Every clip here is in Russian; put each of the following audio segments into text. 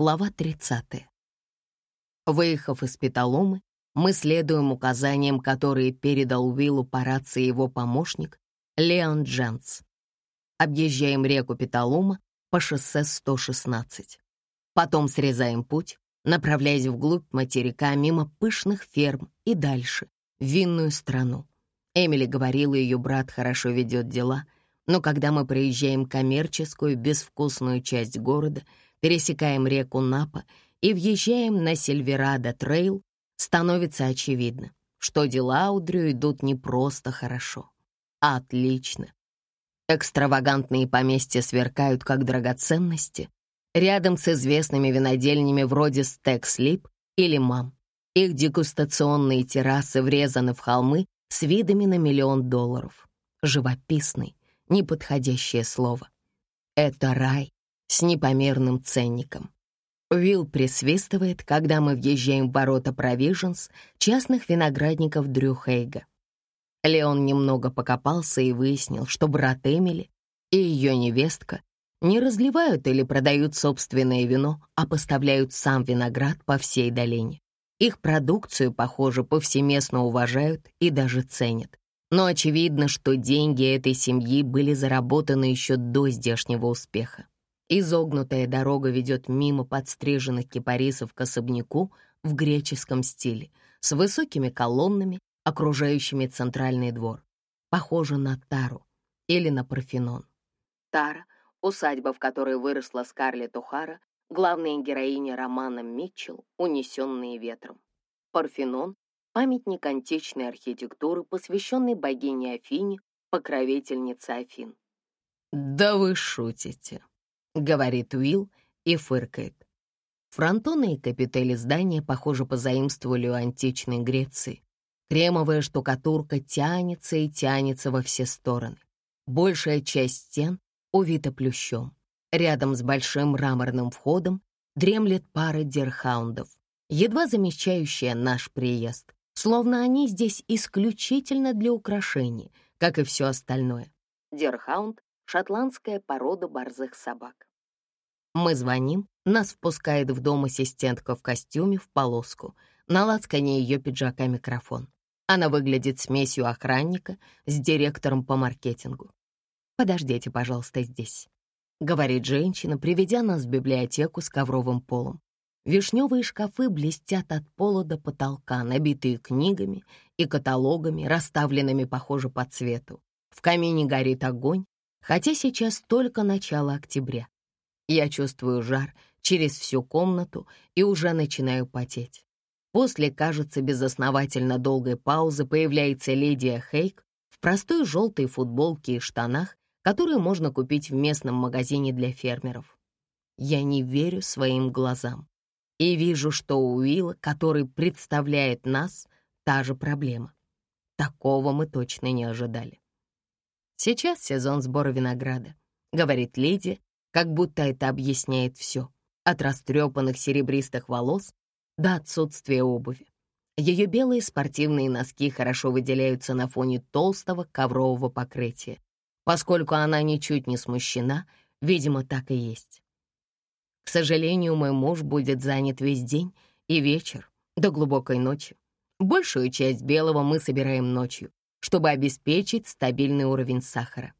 Глава 30. Выехав из Петаломы, мы следуем указаниям, которые передал Уиллу по рации его помощник Леон Дженс. Объезжаем реку Петалома по шоссе 116. Потом срезаем путь, направляясь вглубь материка мимо пышных ферм и дальше, в винную страну. Эмили говорила, ее брат хорошо ведет дела, но когда мы проезжаем коммерческую, безвкусную часть города — пересекаем реку Напа и въезжаем на Сильверадо-трейл, становится очевидно, что дела у Дрю идут не просто хорошо, а отлично. Экстравагантные поместья сверкают, как драгоценности, рядом с известными винодельнями вроде Стекслип или Мам. Их дегустационные террасы врезаны в холмы с видами на миллион долларов. Живописный, неподходящее слово. Это рай, с непомерным ценником. Уилл присвистывает, когда мы въезжаем в ворота Провиженс, частных виноградников Дрю Хейга. Леон немного покопался и выяснил, что брат Эмили и ее невестка не разливают или продают собственное вино, а поставляют сам виноград по всей долине. Их продукцию, похоже, повсеместно уважают и даже ценят. Но очевидно, что деньги этой семьи были заработаны еще до здешнего успеха. Изогнутая дорога ведет мимо подстриженных кипарисов к особняку в греческом стиле, с высокими колоннами, окружающими центральный двор. Похоже на Тару или на Парфенон. Тара — усадьба, в которой выросла Скарлетт О'Хара, главная героиня романа Митчелл «Унесенные ветром». Парфенон — памятник античной архитектуры, посвященный богине Афине, покровительнице Афин. «Да вы шутите», — говорит Уилл и фыркает. Фронтоны и капители здания, похоже, позаимствовали у античной Греции. Кремовая штукатурка тянется и тянется во все стороны. Большая часть стен увита плющом. Рядом с большим мраморным входом дремлет пара дерхаундов, едва замечающая наш приезд, словно они здесь исключительно для украшений, как и все остальное. Дерхаунд шотландская порода борзых собак. Мы звоним, нас впускает в дом ассистентка в костюме в полоску. На лацкане ее пиджака микрофон. Она выглядит смесью охранника с директором по маркетингу. «Подождите, пожалуйста, здесь», — говорит женщина, приведя нас в библиотеку с ковровым полом. Вишневые шкафы блестят от пола до потолка, набитые книгами и каталогами, расставленными, похоже, по цвету. В камине горит огонь, хотя сейчас только начало октября. Я чувствую жар через всю комнату и уже начинаю потеть. После, кажется, безосновательно долгой паузы появляется Лидия Хейк в простой желтой футболке и штанах, которые можно купить в местном магазине для фермеров. Я не верю своим глазам и вижу, что у Уилла, который представляет нас, та же проблема. Такого мы точно не ожидали. Сейчас сезон сбора винограда, говорит Лидия, как будто это объясняет все, от растрепанных серебристых волос до отсутствия обуви. Ее белые спортивные носки хорошо выделяются на фоне толстого коврового покрытия. Поскольку она ничуть не смущена, видимо, так и есть. К сожалению, мой муж будет занят весь день и вечер до глубокой ночи. Большую часть белого мы собираем ночью, чтобы обеспечить стабильный уровень сахара.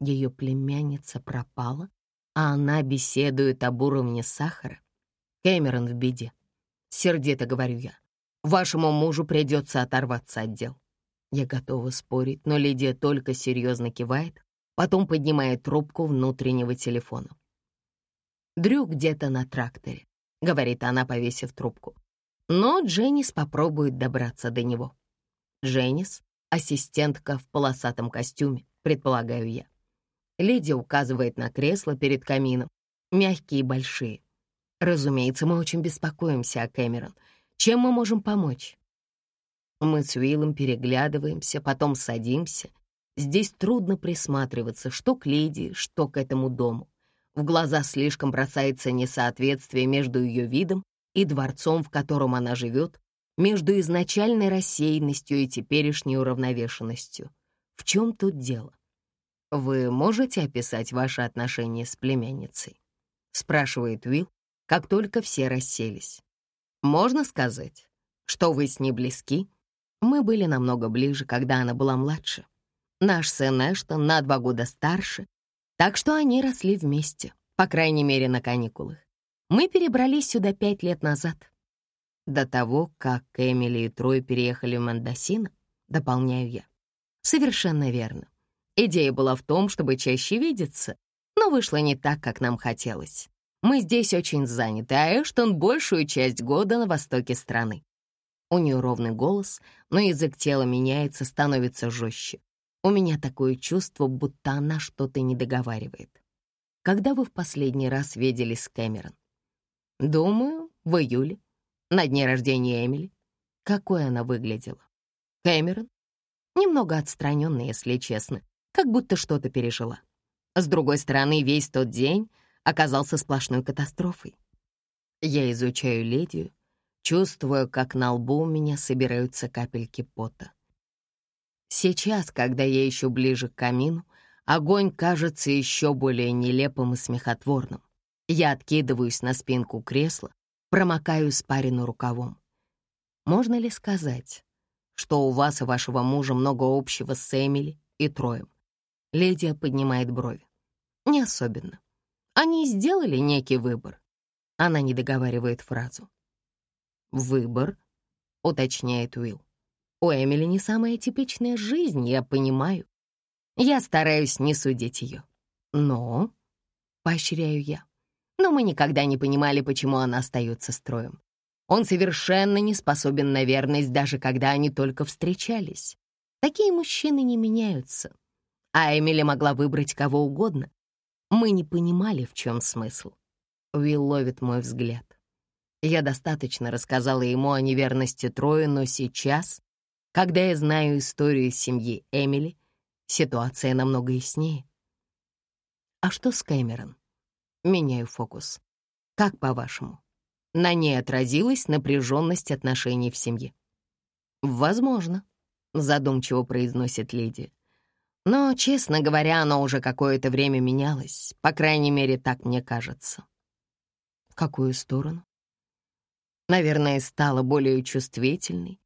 Ее племянница пропала, а она беседует об уровне сахара. Кэмерон в беде. Сердито говорю я. Вашему мужу придется оторваться от дел. Я готова спорить, но Лидия только серьезно кивает, потом поднимает трубку внутреннего телефона. «Дрю где-то на тракторе», — говорит она, повесив трубку. Но Дженнис попробует добраться до него. Дженнис ассистентка в полосатом костюме, предполагаю я. Лидия указывает на кресло перед камином, мягкие и большие. Разумеется, мы очень беспокоимся о Кэмерон. Чем мы можем помочь? Мы с Уиллом переглядываемся, потом садимся. Здесь трудно присматриваться, что к Лидии, что к этому дому. В глаза слишком бросается несоответствие между ее видом и дворцом, в котором она живет, между изначальной рассеянностью и теперешней уравновешенностью. В чем тут дело? Вы можете описать ваши отношения с племянницей? Спрашивает Уилл, как только все расселись. «Можно сказать, что вы с ней близки?» Мы были намного ближе, когда она была младше. Наш сын Эштон на два года старше, так что они росли вместе, по крайней мере, на каникулах. Мы перебрались сюда пять лет назад. До того, как Эмили и Трой переехали в Мендосино, дополняю я. Совершенно верно. Идея была в том, чтобы чаще видеться, но вышло не так, как нам хотелось. Мы здесь очень заняты, а Эштон большую часть года на востоке страны. У нее ровный голос, но язык тела меняется, становится жестче. У меня такое чувство, будто она что-то не договаривает. Когда вы в последний раз виделись с Кэмерон? Думаю, в июле, на дне рождения Эмили. Какой она выглядела? Кэмерон? Немного отстраненная, если честно, как будто что-то пережила. С другой стороны, весь тот день оказался сплошной катастрофой. Я изучаю Ледию, Чувствую, как на лбу у меня собираются капельки пота. Сейчас, когда я еще ближе к камину, огонь кажется еще более нелепым и смехотворным. Я откидываюсь на спинку кресла, промокаю спарину рукавом. Можно ли сказать, что у вас и вашего мужа много общего с Эмили и Троем? Ледия поднимает брови. Не особенно. Они сделали некий выбор. Она не договаривает фразу. «Выбор», — уточняет Уилл. «У Эмили не самая типичная жизнь, я понимаю. Я стараюсь не судить ее. Но...» — поощряю я. «Но мы никогда не понимали, почему она остается строем. Он совершенно не способен на верность, даже когда они только встречались. Такие мужчины не меняются. А Эмили могла выбрать кого угодно. Мы не понимали, в чем смысл. Уилл ловит мой взгляд. Я достаточно рассказала ему о неверности Троя, но сейчас, когда я знаю историю семьи Эмили, ситуация намного яснее. А что с Кэмерон? Меняю фокус. Как по-вашему? На ней отразилась напряженность отношений в семье? Возможно, задумчиво произносит леди. Но, честно говоря, оно уже какое-то время менялось. По крайней мере, так мне кажется. В какую сторону? Наверное, стала более чувствительной,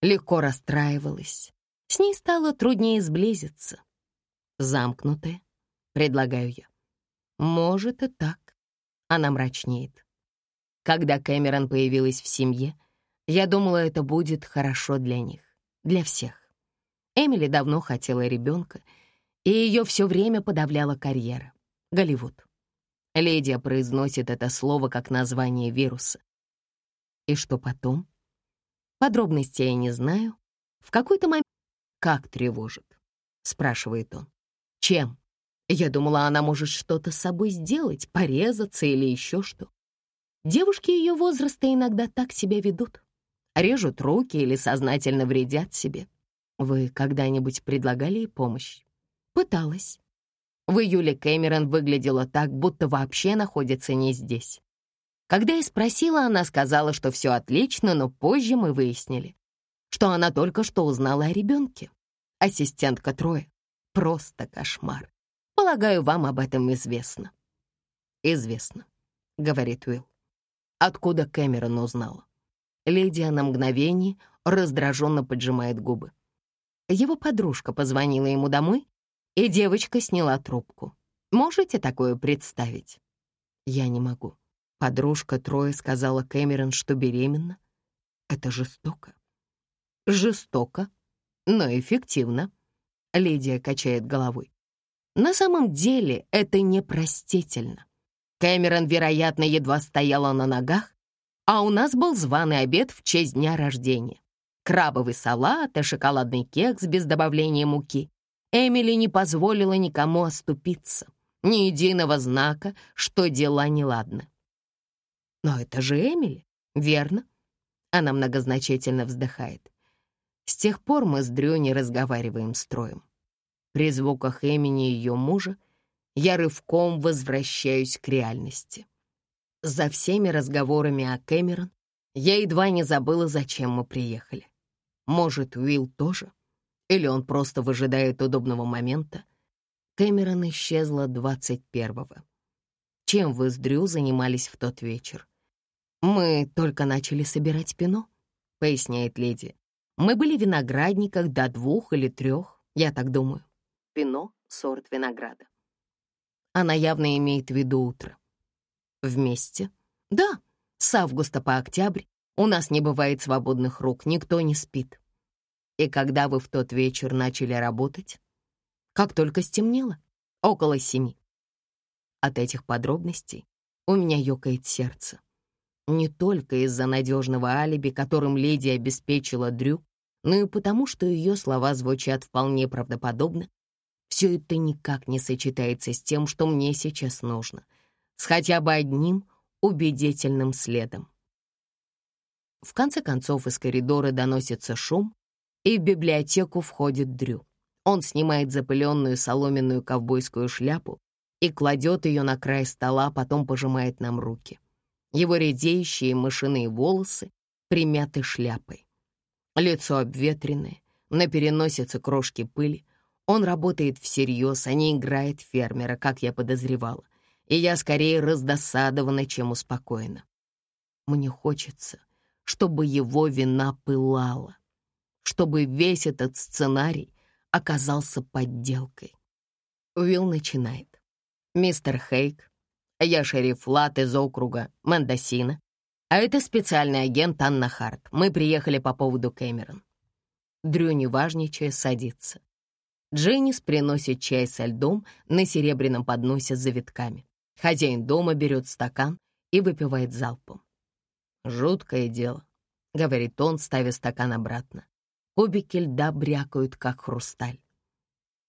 легко расстраивалась. С ней стало труднее сблизиться. Замкнутая, предлагаю я. Может и так. Она мрачнеет. Когда Кэмерон появилась в семье, я думала, это будет хорошо для них, для всех. Эмили давно хотела ребенка, и ее все время подавляла карьера. Голливуд. Ледия произносит это слово как название вируса. И что потом? Подробностей я не знаю. В какой-то момент... Как тревожит? Спрашивает он. Чем? Я думала, она может что-то с собой сделать, порезаться или еще что. Девушки ее возраста иногда так себя ведут. Режут руки или сознательно вредят себе. Вы когда-нибудь предлагали ей помощь? Пыталась. В июле Кэмерон выглядела так, будто вообще находится не здесь. Когда я спросила, она сказала, что все отлично, но позже мы выяснили, что она только что узнала о ребенке. Ассистентка Троя. Просто кошмар. Полагаю, вам об этом известно. «Известно», — говорит Уилл. Откуда Кэмерон узнала? Лидия на мгновение раздраженно поджимает губы. Его подружка позвонила ему домой, и девочка сняла трубку. Можете такое представить? Я не могу. Подружка Троя сказала Кэмерон, что беременна. Это жестоко. Жестоко, но эффективно. Лидия качает головой. На самом деле это непростительно. Кэмерон, вероятно, едва стояла на ногах, а у нас был званый обед в честь дня рождения. Крабовый салат и шоколадный кекс без добавления муки. Эмили не позволила никому оступиться. Ни единого знака, что дела неладны. Но это же Эмили, верно? Она многозначительно вздыхает. С тех пор мы с Дрю не разговариваем строем. При звуках имени ее мужа я рывком возвращаюсь к реальности. За всеми разговорами о Кэмерон я едва не забыла, зачем мы приехали. Может, Уилл тоже? Или он просто выжидает удобного момента? Кэмерон исчезла 21-го. чем вы с Дрю занимались в тот вечер. «Мы только начали собирать пино», — поясняет леди. «Мы были в виноградниках до двух или трех, я так думаю. Пино — сорт винограда». Она явно имеет в виду утро. «Вместе?» «Да, с августа по октябрь у нас не бывает свободных рук, никто не спит». «И когда вы в тот вечер начали работать?» «Как только стемнело, около семи». От этих подробностей у меня ёкает сердце. Не только из-за надежного алиби, которым леди обеспечила Дрю, но и потому, что ее слова звучат вполне правдоподобно. Все это никак не сочетается с тем, что мне сейчас нужно, с хотя бы одним убедительным следом. В конце концов из коридора доносится шум, и в библиотеку входит Дрю. Он снимает запыленную соломенную ковбойскую шляпу и кладет ее на край стола, потом пожимает нам руки. Его редеющие мышиные волосы примяты шляпой. Лицо обветренное, на переносице крошки пыли. Он работает всерьез, а не играет фермера, как я подозревала. И я скорее раздосадована, чем успокоена. Мне хочется, чтобы его вина пылала, чтобы весь этот сценарий оказался подделкой. Уилл начинает. «Мистер Хейк, я шериф Лат из округа Мендосина, а это специальный агент Анна Харт. Мы приехали по поводу Кэмерон». Дрю, неважничая, садится. Дженнис приносит чай со льдом на серебряном подносе с завитками. Хозяин дома берет стакан и выпивает залпом. «Жуткое дело», — говорит он, ставя стакан обратно. Кубики льда брякают, как хрусталь.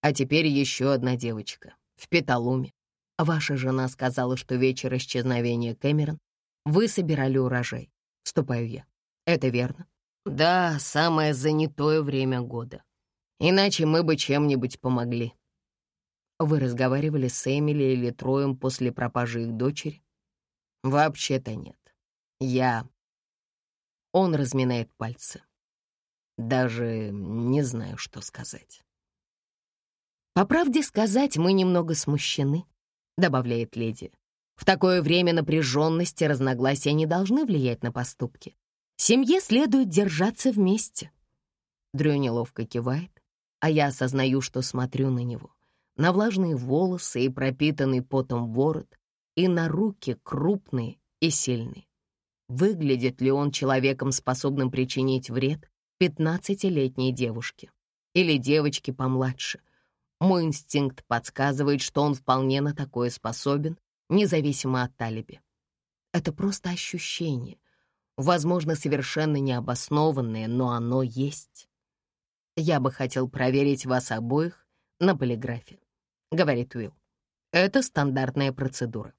А теперь еще одна девочка в Петалуме. Ваша жена сказала, что вечер исчезновения Кэмерон вы собирали урожай. Вступаю я. Это верно? Да, самое занятое время года. Иначе мы бы чем-нибудь помогли. Вы разговаривали с Эмили или Троем после пропажи их дочери? Вообще-то нет. Я... Он разминает пальцы. Даже не знаю, что сказать. По правде сказать, мы немного смущены добавляет леди. В такое время напряженность и разногласия не должны влиять на поступки. Семье следует держаться вместе. Дрю неловко кивает, а я осознаю, что смотрю на него. На влажные волосы и пропитанный потом ворот, и на руки крупные и сильные. Выглядит ли он человеком, способным причинить вред пятнадцатилетней девушке или девочке помладше, мой инстинкт подсказывает, что он вполне на такое способен, независимо от талиби. Это просто ощущение, возможно, совершенно необоснованное, но оно есть. «Я бы хотел проверить вас обоих на полиграфе», — говорит Уилл. «Это стандартная процедура».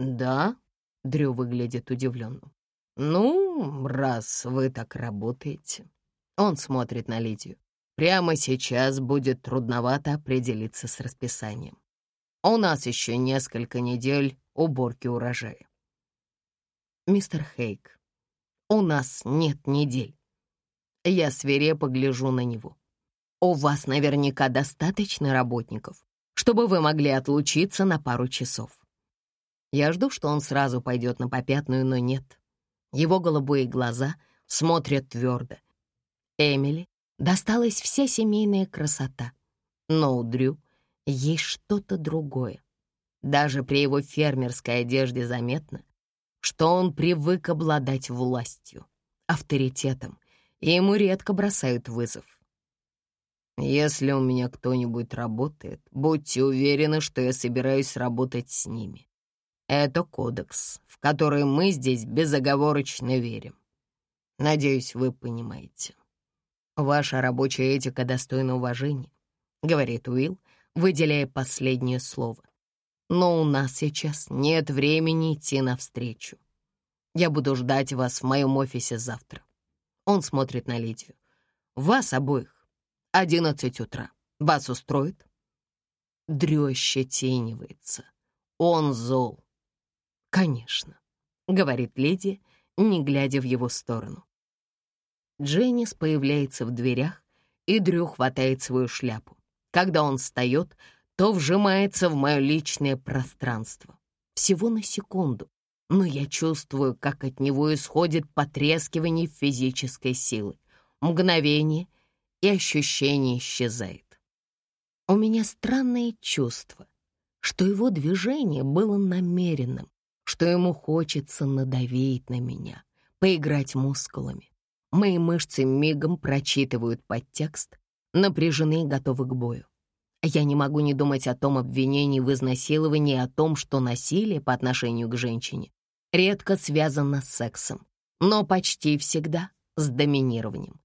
«Да?» — Дрю выглядит удивленным. «Ну, раз вы так работаете». Он смотрит на Лидию. Прямо сейчас будет трудновато определиться с расписанием. У нас еще несколько недель уборки урожая. Мистер Хейк, у нас нет недель. Я свирепо гляжу на него. У вас наверняка достаточно работников, чтобы вы могли отлучиться на пару часов. Я жду, что он сразу пойдет на попятную, но нет. Его голубые глаза смотрят твердо. Эмили досталась вся семейная красота. Но у Дрю есть что-то другое. Даже при его фермерской одежде заметно, что он привык обладать властью, авторитетом, и ему редко бросают вызов. «Если у меня кто-нибудь работает, будьте уверены, что я собираюсь работать с ними. Это кодекс, в который мы здесь безоговорочно верим. Надеюсь, вы понимаете». «Ваша рабочая этика достойна уважения», — говорит Уилл, выделяя последнее слово. «Но у нас сейчас нет времени идти навстречу. Я буду ждать вас в моем офисе завтра». Он смотрит на Лидию. «Вас обоих. Одиннадцать утра. Вас устроит?» Дрю ощетинивается. Он зол. «Конечно», — говорит Лидия, не глядя в его сторону. Дженнис появляется в дверях, и Дрю хватает свою шляпу. Когда он встает, то вжимается в мое личное пространство. Всего на секунду, но я чувствую, как от него исходит потрескивание физической силы. Мгновение, и ощущение исчезает. У меня странное чувство, что его движение было намеренным, что ему хочется надавить на меня, поиграть мускулами. Мои мышцы мигом прочитывают подтекст, напряжены и готовы к бою. Я не могу не думать о том обвинении в изнасиловании, о том, что насилие по отношению к женщине редко связано с сексом, но почти всегда с доминированием.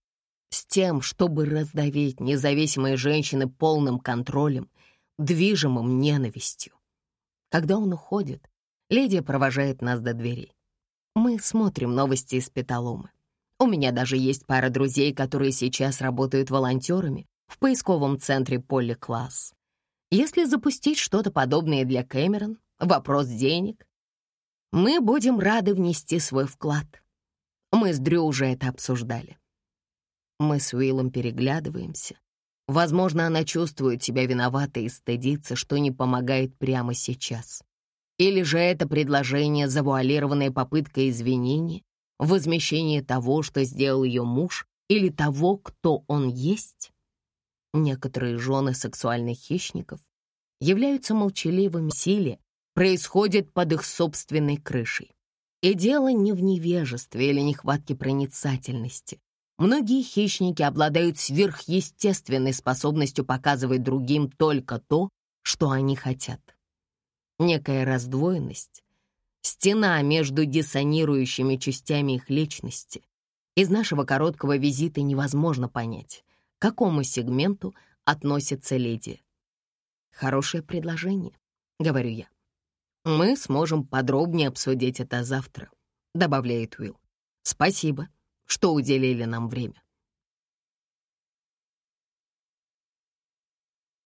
С тем, чтобы раздавить независимые женщины полным контролем, движимым ненавистью. Когда он уходит, Лидия провожает нас до дверей. Мы смотрим новости из Петаломы. У меня даже есть пара друзей, которые сейчас работают волонтерами в поисковом центре Полли Класс. Если запустить что-то подобное для Кэмерон, вопрос денег, мы будем рады внести свой вклад. Мы с Дрю уже это обсуждали. Мы с Уиллом переглядываемся. Возможно, она чувствует себя виноватой и стыдится, что не помогает прямо сейчас. Или же это предложение, завуалированная попытка извинения, возмещение того, что сделал ее муж, или того, кто он есть? Некоторые жены сексуальных хищников являются молчаливыми силе, происходит под их собственной крышей. И дело не в невежестве или нехватке проницательности. Многие хищники обладают сверхъестественной способностью показывать другим только то, что они хотят. Некая раздвоенность, стена между диссонирующими частями их личности. Из нашего короткого визита невозможно понять, к какому сегменту относится леди. «Хорошее предложение», — говорю я. «Мы сможем подробнее обсудить это завтра», — добавляет Уилл. «Спасибо, что уделили нам время».